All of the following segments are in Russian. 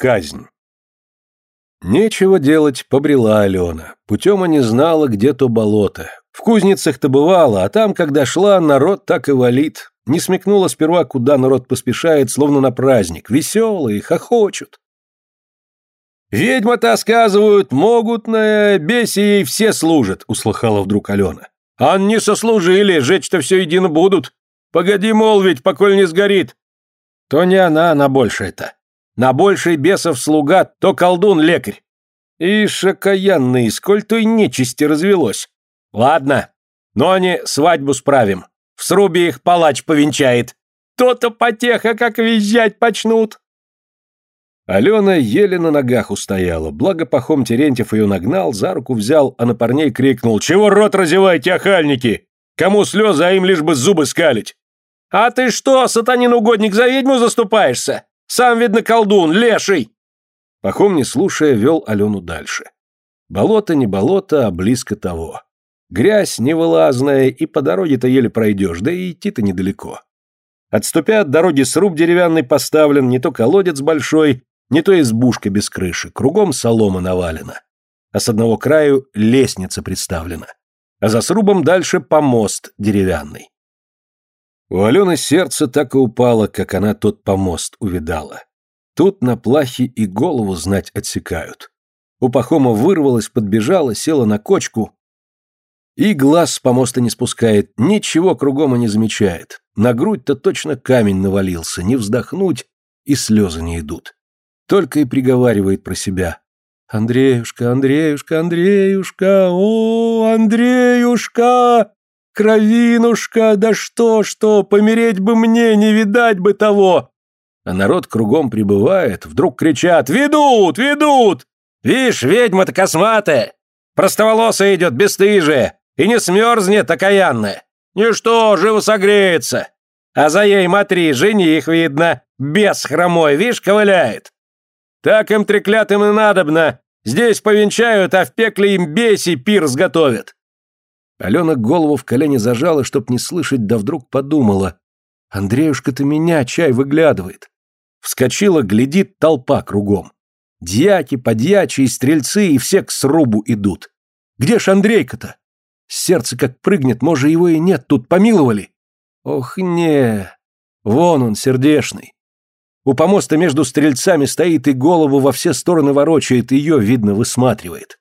Казнь. Нечего делать, побрела Алена. Путема не знала, где то болото. В кузницах-то бывало, а там, когда шла, народ так и валит. Не смекнула сперва, куда народ поспешает, словно на праздник. Веселые, хохочут. «Ведьма-то, сказывают, могут на бесе ей все служат», — услыхала вдруг Алена. «А не сослужили, жечь-то все едино будут. Погоди, мол, ведь, поколь не сгорит». То не она на большее-то. На больший бесов слуга, то колдун-лекарь. И шокаянный, сколь той нечисти развелось. Ладно, но они свадьбу справим. В срубе их палач повенчает. То-то потеха, как визжать почнут. Алена еле на ногах устояла, благо Пахом Терентьев ее нагнал, за руку взял, а на парней крикнул «Чего рот разеваете, охальники? Кому слезы, а им лишь бы зубы скалить!» «А ты что, сатанин угодник, за ведьму заступаешься? Сам, видно, колдун, леший!» Пахом, не слушая, вел Алену дальше. Болото не болото, а близко того. Грязь невылазная, и по дороге-то еле пройдешь, да и идти-то недалеко. Отступя от дороги сруб деревянный поставлен, не то колодец большой, не то избушка без крыши, кругом солома навалена. А с одного краю лестница представлена. А за срубом дальше помост деревянный. У Алены сердце так и упало, как она тот помост увидала. Тут на плахе и голову знать отсекают. У Пахома вырвалась, подбежала, села на кочку. И глаз с помоста не спускает, ничего кругом и не замечает. На грудь-то точно камень навалился, не вздохнуть, и слезы не идут только и приговаривает про себя. «Андреюшка, Андреюшка, Андреюшка, о, Андреюшка! Кровинушка, да что, что, помереть бы мне, не видать бы того!» А народ кругом прибывает, вдруг кричат «Ведут, ведут! Вишь, ведьма-то косматая! Простоволосая идет, бесстыжая, и не смерзнет окаянная! Ничто, живо согреется! А за ей, матри, жених видно, без хромой, вишь, ковыляет!» Так им треклятым и надобно. Здесь повенчают, а в пекле им беси пир сготовят. Алена голову в колени зажала, чтоб не слышать, да вдруг подумала. Андреюшка-то меня чай выглядывает. Вскочила, глядит толпа кругом. Дьяки, подьячи и стрельцы, и все к срубу идут. Где ж Андрейка-то? Сердце как прыгнет, может, его и нет, тут помиловали. Ох, не, вон он, сердешный. У помоста между стрельцами стоит и голову во все стороны ворочает, ее, видно, высматривает.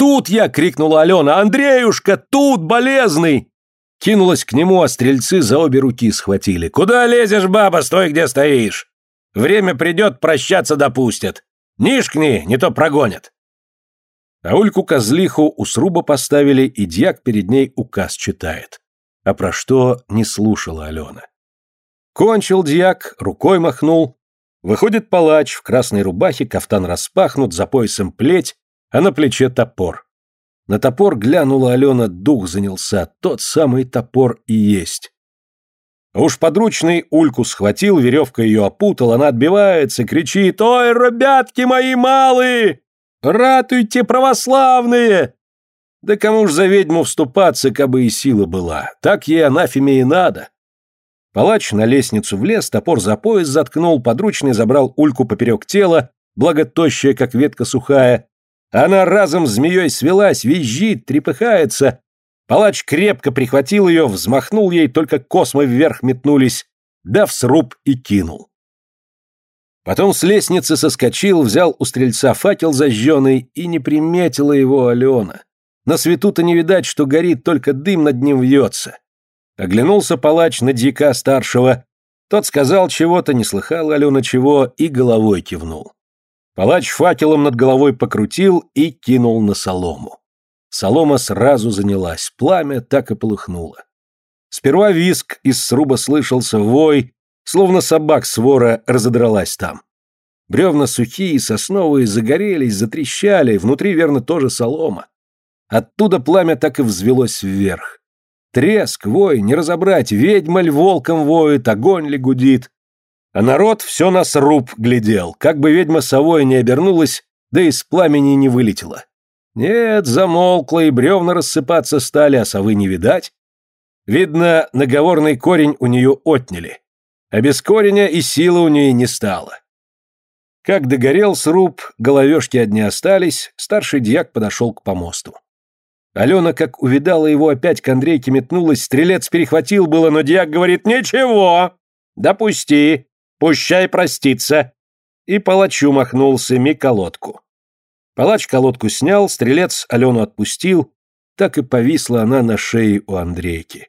«Тут я!» — крикнула Алена. «Андреюшка, тут, болезный!» Кинулась к нему, а стрельцы за обе руки схватили. «Куда лезешь, баба? Стой, где стоишь! Время придет, прощаться допустят. Нишкни, не то прогонят!» А Ульку-козлиху у сруба поставили, и дьяк перед ней указ читает. А про что не слушала Алена. Кончил дьяк, рукой махнул. Выходит палач в красной рубахе, кафтан распахнут, за поясом плеть, а на плече топор. На топор глянула Алена, дух занялся, тот самый топор и есть. А уж подручный ульку схватил, веревка ее опутал, она отбивается, кричит «Ой, ребятки мои малые! Ратуйте, православные!» Да кому ж за ведьму вступаться, кабы и сила была, так ей анафеме и надо. Палач на лестницу влез, топор за пояс заткнул, подручный забрал ульку поперек тела, благо тощая, как ветка сухая. Она разом змеей свелась, визжит, трепыхается. Палач крепко прихватил ее, взмахнул ей, только космы вверх метнулись, дав сруб и кинул. Потом с лестницы соскочил, взял у стрельца факел зажженный и не приметила его Алена. На свету-то не видать, что горит, только дым над ним вьется. Оглянулся палач на дьяка старшего. Тот сказал чего-то, не слыхал Алена чего, и головой кивнул. Палач факелом над головой покрутил и кинул на солому. Солома сразу занялась, пламя так и полыхнуло. Сперва виск из сруба слышался, вой, словно собак свора разодралась там. Бревна сухие, сосновые, загорелись, затрещали, внутри, верно, тоже солома. Оттуда пламя так и взвелось вверх. Треск, вой, не разобрать, ведьма ль волком воет, огонь ли гудит. А народ все на сруб глядел, как бы ведьма совой не обернулась, да из пламени не вылетела. Нет, замолкла, и бревна рассыпаться стали, а совы не видать. Видно, наговорный корень у нее отняли, а без кореня и силы у нее не стало. Как догорел сруб, головешки одни остались, старший дьяк подошел к помосту. Алена, как увидала его, опять к Андрейке метнулась, стрелец перехватил было, но дьяк говорит «Ничего, допусти, пущай проститься». И палачу махнул сыми колодку. Палач колодку снял, стрелец Алену отпустил, так и повисла она на шее у Андрейки.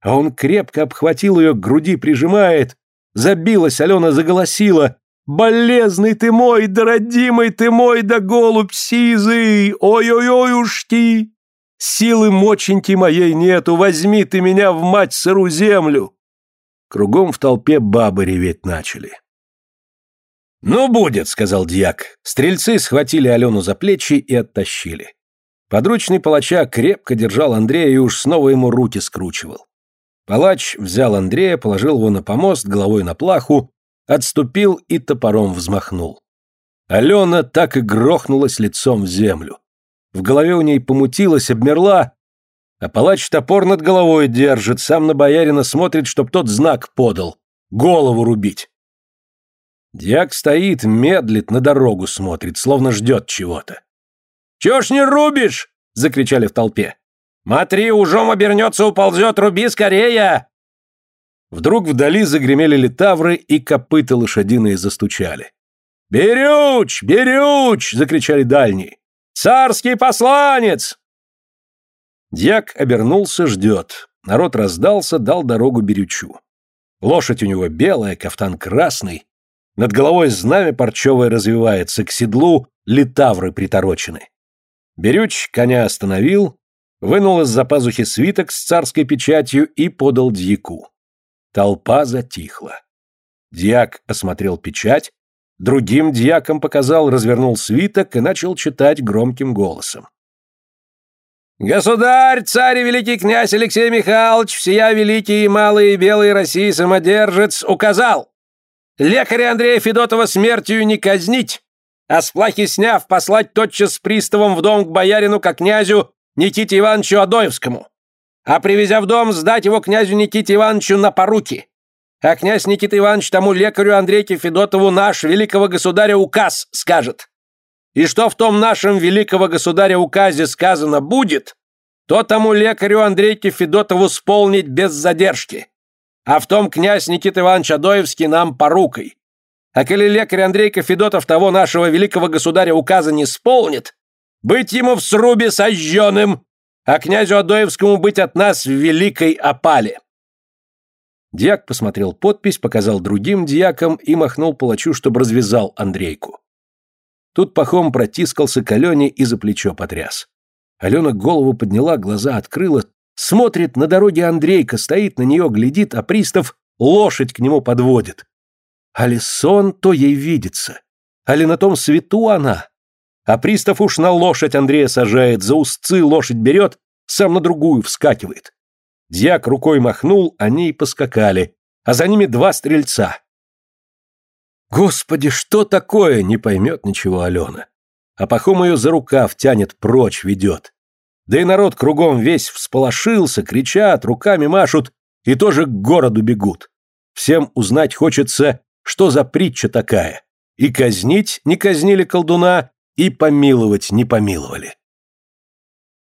А он крепко обхватил ее, к груди прижимает. Забилась, Алена заголосила. «Болезный ты мой, да родимый ты мой, да голубь сизый! Ой-ой-ой уж! Силы моченьки моей нету, возьми ты меня в мать сыру землю!» Кругом в толпе бабы реветь начали. «Ну, будет», — сказал дьяк. Стрельцы схватили Алену за плечи и оттащили. Подручный палача крепко держал Андрея и уж снова ему руки скручивал. Палач взял Андрея, положил его на помост, головой на плаху, отступил и топором взмахнул. Алена так и грохнулась лицом в землю. В голове у ней помутилась, обмерла, а палач топор над головой держит, сам на боярина смотрит, чтоб тот знак подал. Голову рубить. Дьяк стоит, медлит, на дорогу смотрит, словно ждет чего-то. «Чего ж не рубишь?» — закричали в толпе. «Матри, ужом обернется, уползет, руби скорее!» Вдруг вдали загремели литавры и копыта лошадиные застучали. «Берюч! Берюч!» — закричали дальние. «Царский посланец!» Дьяк обернулся, ждет. Народ раздался, дал дорогу Берючу. Лошадь у него белая, кафтан красный. Над головой знамя парчевое развивается, к седлу литавры приторочены. Берюч коня остановил, вынул из-за пазухи свиток с царской печатью и подал дьяку. Толпа затихла. Дьяк осмотрел печать, другим дьякам показал, развернул свиток и начал читать громким голосом. «Государь, царь и великий князь Алексей Михайлович, всея великий и малый и белый России самодержец, указал лекаря Андрея Федотова смертью не казнить, а с плахи сняв, послать тотчас с приставом в дом к боярину, как князю Никите Ивановичу Адоевскому, а привезя в дом, сдать его князю Никите Ивановичу на поруки. А князь Никита Иванович тому лекарю Андрейке Федотову наш, великого государя, указ скажет. И что в том нашем великого государя указе сказано будет, то тому лекарю Андрейке Федотову исполнить без задержки. А в том князь Никита Иванович Адоевский нам порукой. А коли лекарь Андрейка Федотов того нашего великого государя указа не исполнит, быть ему в срубе сожженным, а князю Адоевскому быть от нас в великой опале. Дьяк посмотрел подпись, показал другим дьякам и махнул палачу, чтобы развязал Андрейку. Тут Пахом протискался к Алене и за плечо потряс. Алена голову подняла, глаза открыла, смотрит, на дороге Андрейка стоит, на нее глядит, а пристав лошадь к нему подводит. Али сон, то ей видится. Али на том свету она. А пристав уж на лошадь Андрея сажает, за узцы лошадь берет, сам на другую вскакивает. Дьяк рукой махнул, они и поскакали, а за ними два стрельца. Господи, что такое, не поймет ничего Алена. А Пахом ее за рукав тянет, прочь ведет. Да и народ кругом весь всполошился, кричат, руками машут и тоже к городу бегут. Всем узнать хочется, что за притча такая. И казнить не казнили колдуна, и помиловать не помиловали.